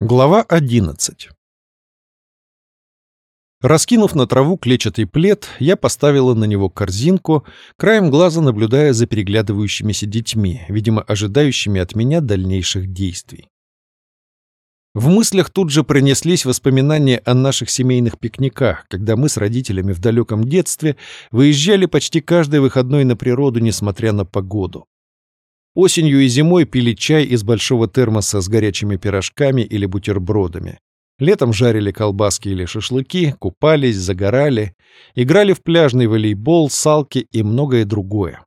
Глава 11 Раскинув на траву клетчатый плед, я поставила на него корзинку, краем глаза наблюдая за переглядывающимися детьми, видимо, ожидающими от меня дальнейших действий. В мыслях тут же пронеслись воспоминания о наших семейных пикниках, когда мы с родителями в далеком детстве выезжали почти каждый выходной на природу, несмотря на погоду. Осенью и зимой пили чай из большого термоса с горячими пирожками или бутербродами. Летом жарили колбаски или шашлыки, купались, загорали, играли в пляжный волейбол, салки и многое другое.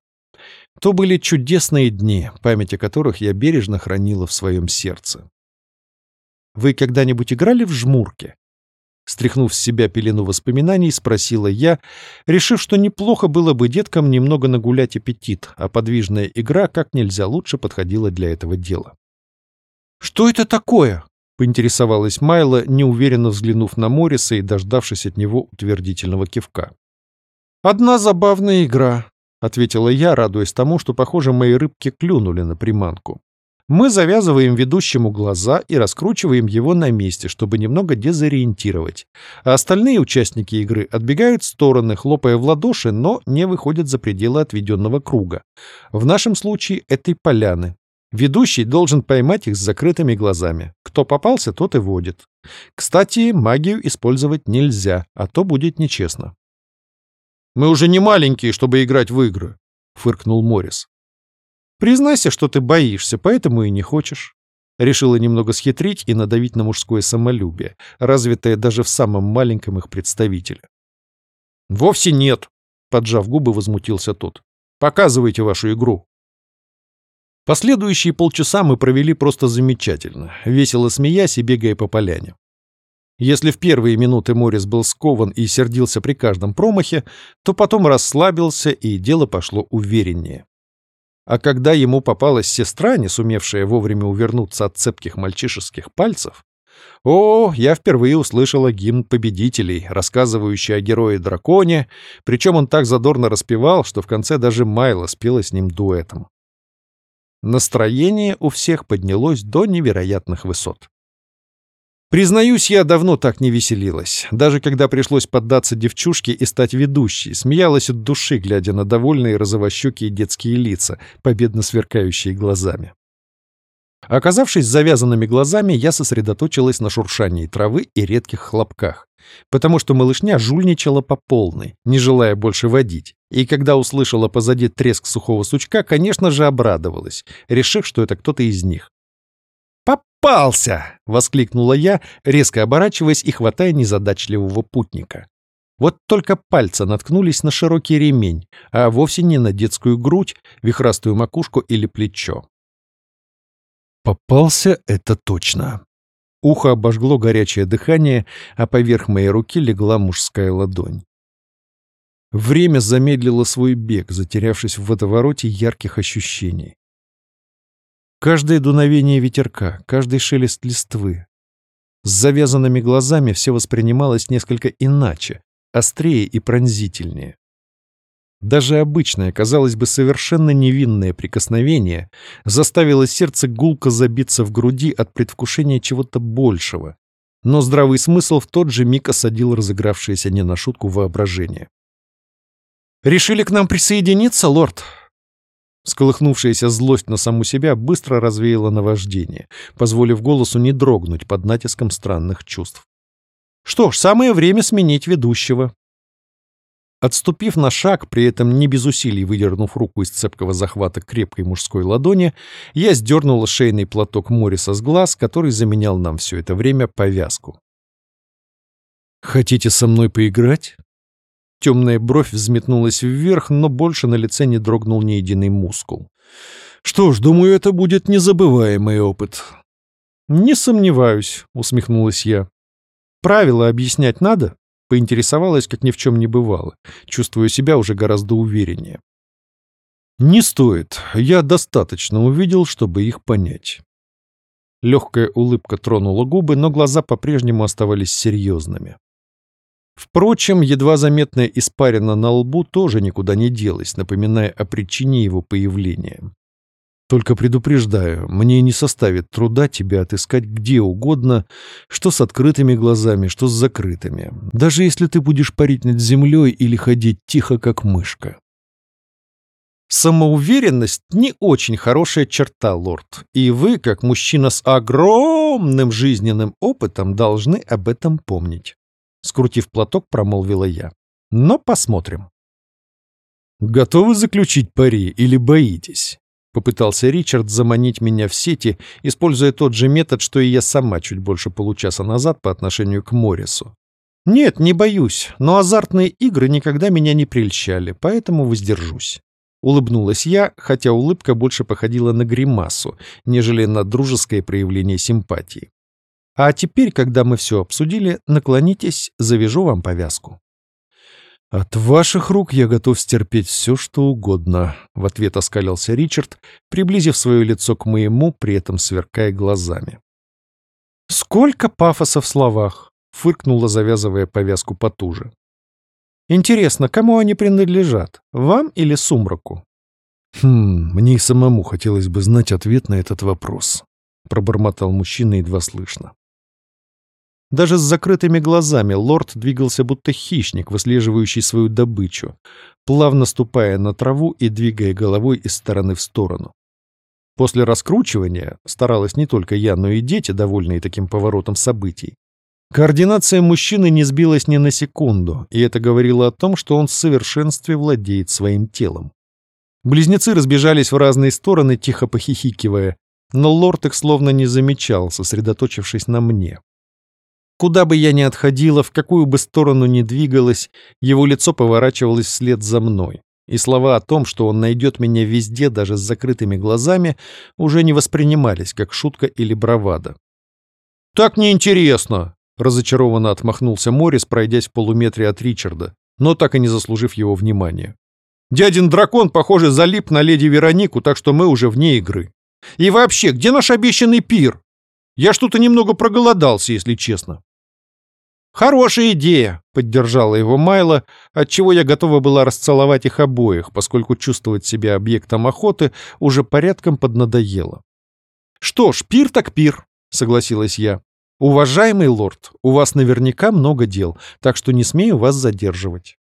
То были чудесные дни, память о которых я бережно хранила в своем сердце. Вы когда-нибудь играли в жмурки? Стряхнув с себя пелену воспоминаний, спросила я, решив, что неплохо было бы деткам немного нагулять аппетит, а подвижная игра как нельзя лучше подходила для этого дела. «Что это такое?» — поинтересовалась Майла, неуверенно взглянув на Морриса и дождавшись от него утвердительного кивка. «Одна забавная игра», — ответила я, радуясь тому, что, похоже, мои рыбки клюнули на приманку. Мы завязываем ведущему глаза и раскручиваем его на месте, чтобы немного дезориентировать. А остальные участники игры отбегают в стороны, хлопая в ладоши, но не выходят за пределы отведенного круга. В нашем случае этой поляны. Ведущий должен поймать их с закрытыми глазами. Кто попался, тот и водит. Кстати, магию использовать нельзя, а то будет нечестно. «Мы уже не маленькие, чтобы играть в игры», — фыркнул Моррис. Признайся, что ты боишься, поэтому и не хочешь. Решила немного схитрить и надавить на мужское самолюбие, развитое даже в самом маленьком их представителе. «Вовсе нет», — поджав губы, возмутился тот. «Показывайте вашу игру». Последующие полчаса мы провели просто замечательно, весело смеясь и бегая по поляне. Если в первые минуты Морис был скован и сердился при каждом промахе, то потом расслабился, и дело пошло увереннее. А когда ему попалась сестра, не сумевшая вовремя увернуться от цепких мальчишеских пальцев, о, я впервые услышала гимн победителей, рассказывающий о герое-драконе, причем он так задорно распевал, что в конце даже Майла спела с ним дуэтом. Настроение у всех поднялось до невероятных высот. Признаюсь, я давно так не веселилась. Даже когда пришлось поддаться девчушке и стать ведущей, смеялась от души, глядя на довольные розовощекие детские лица, победно сверкающие глазами. Оказавшись завязанными глазами, я сосредоточилась на шуршании травы и редких хлопках, потому что малышня жульничала по полной, не желая больше водить, и когда услышала позади треск сухого сучка, конечно же, обрадовалась, решив, что это кто-то из них. «Попался!» — воскликнула я, резко оборачиваясь и хватая незадачливого путника. Вот только пальцы наткнулись на широкий ремень, а вовсе не на детскую грудь, вихрастую макушку или плечо. Попался это точно. Ухо обожгло горячее дыхание, а поверх моей руки легла мужская ладонь. Время замедлило свой бег, затерявшись в водовороте ярких ощущений. Каждое дуновение ветерка, каждый шелест листвы. С завязанными глазами все воспринималось несколько иначе, острее и пронзительнее. Даже обычное, казалось бы, совершенно невинное прикосновение заставило сердце гулко забиться в груди от предвкушения чего-то большего, но здравый смысл в тот же миг осадил разыгравшееся не на шутку воображение. «Решили к нам присоединиться, лорд?» Сколыхнувшаяся злость на саму себя быстро развеяла наваждение, позволив голосу не дрогнуть под натиском странных чувств. Что ж, самое время сменить ведущего. Отступив на шаг, при этом не без усилий выдернув руку из цепкого захвата крепкой мужской ладони, я сдернула шейный платок Морриса с глаз, который заменял нам все это время повязку. «Хотите со мной поиграть?» Темная бровь взметнулась вверх, но больше на лице не дрогнул ни единый мускул. «Что ж, думаю, это будет незабываемый опыт». «Не сомневаюсь», — усмехнулась я. «Правила объяснять надо?» — поинтересовалась, как ни в чем не бывало, чувствуя себя уже гораздо увереннее. «Не стоит. Я достаточно увидел, чтобы их понять». Легкая улыбка тронула губы, но глаза по-прежнему оставались серьезными. Впрочем, едва заметная испарина на лбу тоже никуда не делась, напоминая о причине его появления. Только предупреждаю, мне не составит труда тебя отыскать где угодно, что с открытыми глазами, что с закрытыми, даже если ты будешь парить над землей или ходить тихо, как мышка. Самоуверенность — не очень хорошая черта, лорд, и вы, как мужчина с огромным жизненным опытом, должны об этом помнить. Скрутив платок, промолвила я. Но посмотрим. Готовы заключить пари или боитесь? Попытался Ричард заманить меня в сети, используя тот же метод, что и я сама чуть больше получаса назад по отношению к Моррису. «Нет, не боюсь, но азартные игры никогда меня не прельщали, поэтому воздержусь». Улыбнулась я, хотя улыбка больше походила на гримасу, нежели на дружеское проявление симпатии. «А теперь, когда мы все обсудили, наклонитесь, завяжу вам повязку». «От ваших рук я готов стерпеть все, что угодно», — в ответ оскалился Ричард, приблизив свое лицо к моему, при этом сверкая глазами. «Сколько пафоса в словах!» — фыркнула, завязывая повязку потуже. «Интересно, кому они принадлежат? Вам или Сумраку?» «Хм, мне и самому хотелось бы знать ответ на этот вопрос», — пробормотал мужчина едва слышно. Даже с закрытыми глазами лорд двигался будто хищник, выслеживающий свою добычу, плавно ступая на траву и двигая головой из стороны в сторону. После раскручивания старалась не только я, но и дети, довольные таким поворотом событий. Координация мужчины не сбилась ни на секунду, и это говорило о том, что он в совершенстве владеет своим телом. Близнецы разбежались в разные стороны, тихо похихикивая, но лорд их словно не замечал, сосредоточившись на мне. Куда бы я ни отходила, в какую бы сторону ни двигалась, его лицо поворачивалось вслед за мной. И слова о том, что он найдет меня везде, даже с закрытыми глазами, уже не воспринимались как шутка или бравада. «Так неинтересно!» — разочарованно отмахнулся Морис, пройдясь в полуметре от Ричарда, но так и не заслужив его внимания. «Дядин дракон, похоже, залип на леди Веронику, так что мы уже вне игры. И вообще, где наш обещанный пир? Я что-то немного проголодался, если честно». «Хорошая идея!» — поддержала его Майла, отчего я готова была расцеловать их обоих, поскольку чувствовать себя объектом охоты уже порядком поднадоело. «Что ж, пир так пир!» — согласилась я. «Уважаемый лорд, у вас наверняка много дел, так что не смею вас задерживать».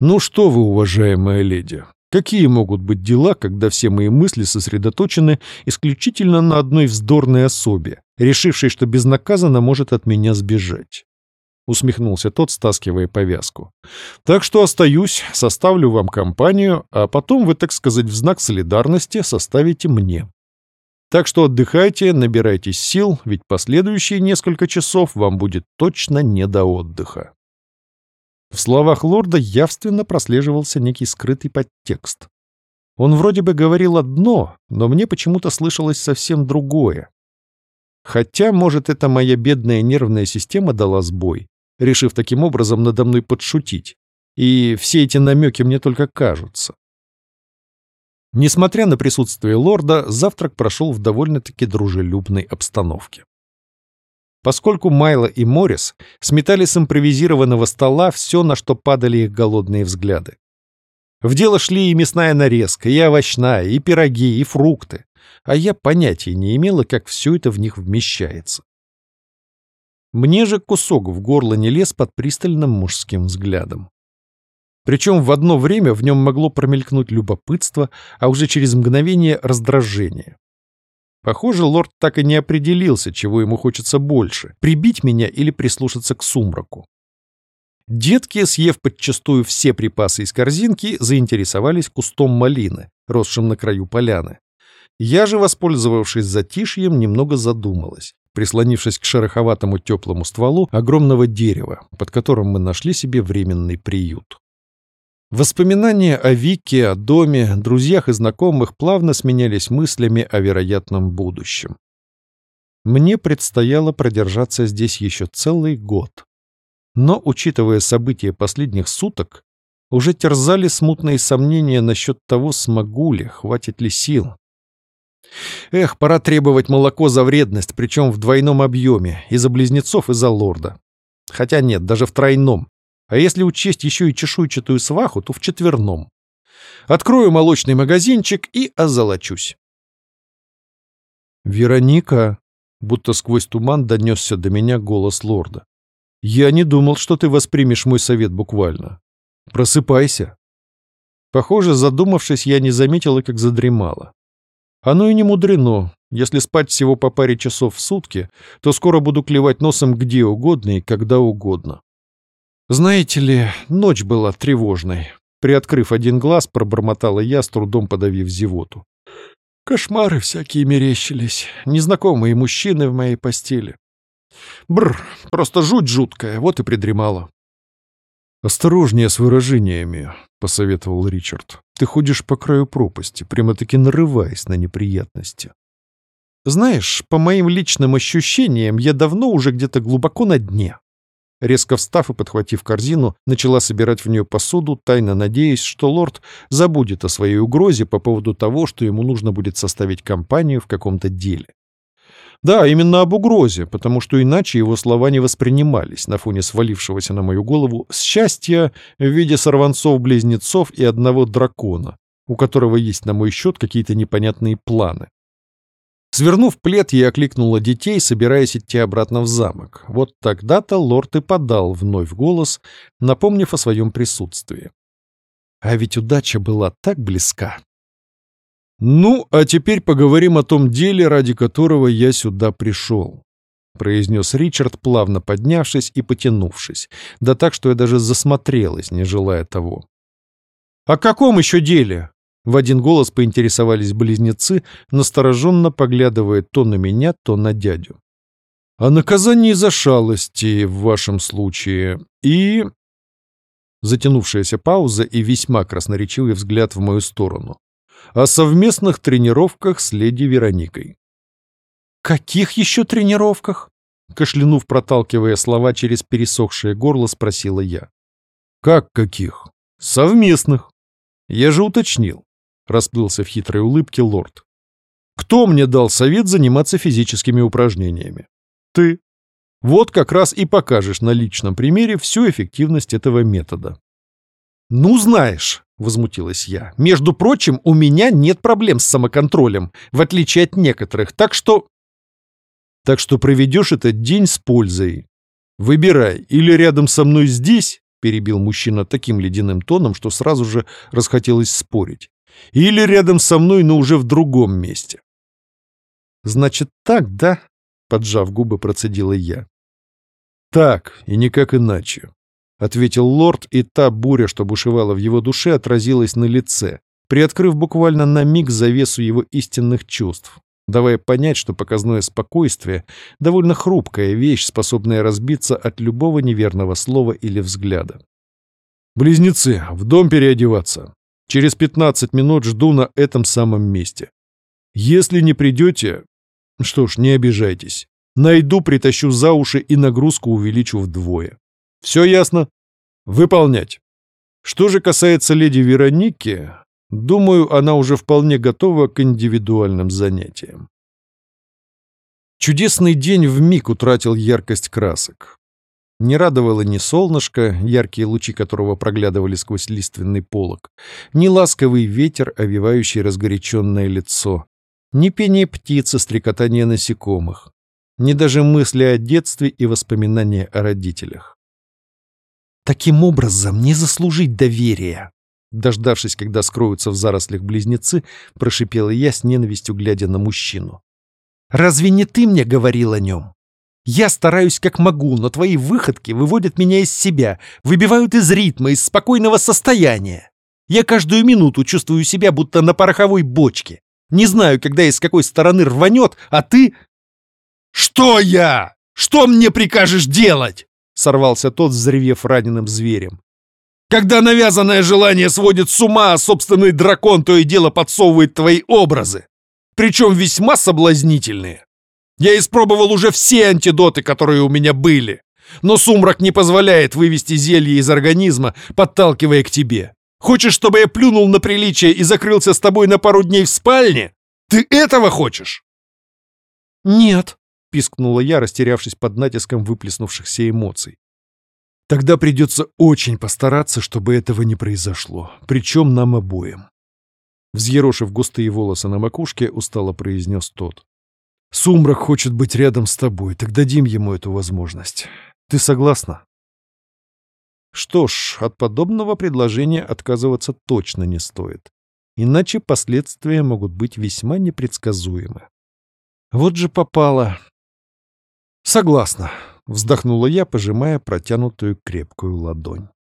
«Ну что вы, уважаемая леди, какие могут быть дела, когда все мои мысли сосредоточены исключительно на одной вздорной особе, решившей, что безнаказанно может от меня сбежать?» Усмехнулся тот, стаскивая повязку. Так что остаюсь, составлю вам компанию, а потом вы, так сказать, в знак солидарности составите мне. Так что отдыхайте, набирайтесь сил, ведь последующие несколько часов вам будет точно не до отдыха. В словах лорда явственно прослеживался некий скрытый подтекст. Он вроде бы говорил одно, но мне почему-то слышалось совсем другое. Хотя, может, это моя бедная нервная система дала сбой, решив таким образом надо мной подшутить. И все эти намеки мне только кажутся. Несмотря на присутствие лорда, завтрак прошел в довольно-таки дружелюбной обстановке. Поскольку Майло и Моррис сметали с импровизированного стола все, на что падали их голодные взгляды. В дело шли и мясная нарезка, и овощная, и пироги, и фрукты, а я понятия не имела, как все это в них вмещается. Мне же кусок в горло не лез под пристальным мужским взглядом. Причем в одно время в нем могло промелькнуть любопытство, а уже через мгновение раздражение. Похоже, лорд так и не определился, чего ему хочется больше — прибить меня или прислушаться к сумраку. Детки, съев подчастую все припасы из корзинки, заинтересовались кустом малины, росшим на краю поляны. Я же, воспользовавшись затишьем, немного задумалась прислонившись к шероховатому теплому стволу огромного дерева, под которым мы нашли себе временный приют. Воспоминания о Вике, о доме, друзьях и знакомых плавно сменялись мыслями о вероятном будущем. Мне предстояло продержаться здесь еще целый год. Но, учитывая события последних суток, уже терзали смутные сомнения насчет того, смогу ли, хватит ли сил. Эх, пора требовать молоко за вредность, причем в двойном объеме, и за близнецов, и за лорда. Хотя нет, даже в тройном. А если учесть еще и чешуйчатую сваху, то в четверном. Открою молочный магазинчик и озолочусь. «Вероника!» — будто сквозь туман донесся до меня голос лорда. «Я не думал, что ты воспримешь мой совет буквально. Просыпайся!» Похоже, задумавшись, я не заметила, как задремала. Оно и не мудрено. Если спать всего по паре часов в сутки, то скоро буду клевать носом где угодно и когда угодно. Знаете ли, ночь была тревожной. Приоткрыв один глаз, пробормотала я, с трудом подавив зевоту. Кошмары всякие мерещились, незнакомые мужчины в моей постели. Бр, просто жуть жуткая, вот и придремала. «Осторожнее с выражениями», — посоветовал Ричард. «Ты ходишь по краю пропасти, прямо-таки нарываясь на неприятности». «Знаешь, по моим личным ощущениям, я давно уже где-то глубоко на дне». Резко встав и подхватив корзину, начала собирать в нее посуду, тайно надеясь, что лорд забудет о своей угрозе по поводу того, что ему нужно будет составить компанию в каком-то деле. Да, именно об угрозе, потому что иначе его слова не воспринимались на фоне свалившегося на мою голову счастья в виде сорванцов-близнецов и одного дракона, у которого есть на мой счет какие-то непонятные планы. Свернув плед, я окликнула детей, собираясь идти обратно в замок. Вот тогда-то лорд и подал вновь голос, напомнив о своем присутствии. А ведь удача была так близка. «Ну, а теперь поговорим о том деле, ради которого я сюда пришел», — произнес Ричард, плавно поднявшись и потянувшись, да так, что я даже засмотрелась, не желая того. «О каком еще деле?» В один голос поинтересовались близнецы, настороженно поглядывая то на меня, то на дядю. «О наказании за шалости в вашем случае и...» Затянувшаяся пауза и весьма красноречивый взгляд в мою сторону о совместных тренировках с леди Вероникой. «Каких еще тренировках?» Кашлянув, проталкивая слова через пересохшее горло, спросила я. «Как каких? Совместных. Я же уточнил», — расплылся в хитрой улыбке лорд. «Кто мне дал совет заниматься физическими упражнениями? Ты. Вот как раз и покажешь на личном примере всю эффективность этого метода». «Ну, знаешь», — возмутилась я, — «между прочим, у меня нет проблем с самоконтролем, в отличие от некоторых, так что...» «Так что проведешь этот день с пользой. Выбирай, или рядом со мной здесь», — перебил мужчина таким ледяным тоном, что сразу же расхотелось спорить, «или рядом со мной, но уже в другом месте». «Значит, так, да?» — поджав губы, процедила я. «Так, и никак иначе», — ответил лорд, и та буря, что бушевала в его душе, отразилась на лице, приоткрыв буквально на миг завесу его истинных чувств, давая понять, что показное спокойствие — довольно хрупкая вещь, способная разбиться от любого неверного слова или взгляда. «Близнецы, в дом переодеваться. Через пятнадцать минут жду на этом самом месте. Если не придете, что ж, не обижайтесь. Найду, притащу за уши и нагрузку увеличу вдвое. Все ясно? Выполнять. Что же касается леди Вероники, думаю, она уже вполне готова к индивидуальным занятиям. Чудесный день вмиг утратил яркость красок. Не радовало ни солнышко, яркие лучи которого проглядывали сквозь лиственный полог, ни ласковый ветер, овивающий разгоряченное лицо, ни пение птицы, стрекотание насекомых, ни даже мысли о детстве и воспоминания о родителях. Таким образом, не заслужить доверия. Дождавшись, когда скроются в зарослях близнецы, прошипела я с ненавистью, глядя на мужчину. «Разве не ты мне говорил о нем? Я стараюсь как могу, но твои выходки выводят меня из себя, выбивают из ритма, из спокойного состояния. Я каждую минуту чувствую себя, будто на пороховой бочке. Не знаю, когда и с какой стороны рванет, а ты...» «Что я? Что мне прикажешь делать?» Сорвался тот, взревев раненым зверем. Когда навязанное желание сводит с ума, а собственный дракон то и дело подсовывает твои образы, причем весьма соблазнительные. Я испробовал уже все антидоты, которые у меня были, но сумрак не позволяет вывести зелье из организма, подталкивая к тебе. Хочешь, чтобы я плюнул на приличие и закрылся с тобой на пару дней в спальне? Ты этого хочешь? Нет, — пискнула я, растерявшись под натиском выплеснувшихся эмоций. «Тогда придется очень постараться, чтобы этого не произошло, причем нам обоим». Взъерошив густые волосы на макушке, устало произнес тот. Сумрак хочет быть рядом с тобой, так дадим ему эту возможность. Ты согласна? Что ж, от подобного предложения отказываться точно не стоит. Иначе последствия могут быть весьма непредсказуемы. Вот же попало. Согласна, вздохнула я, пожимая протянутую крепкую ладонь.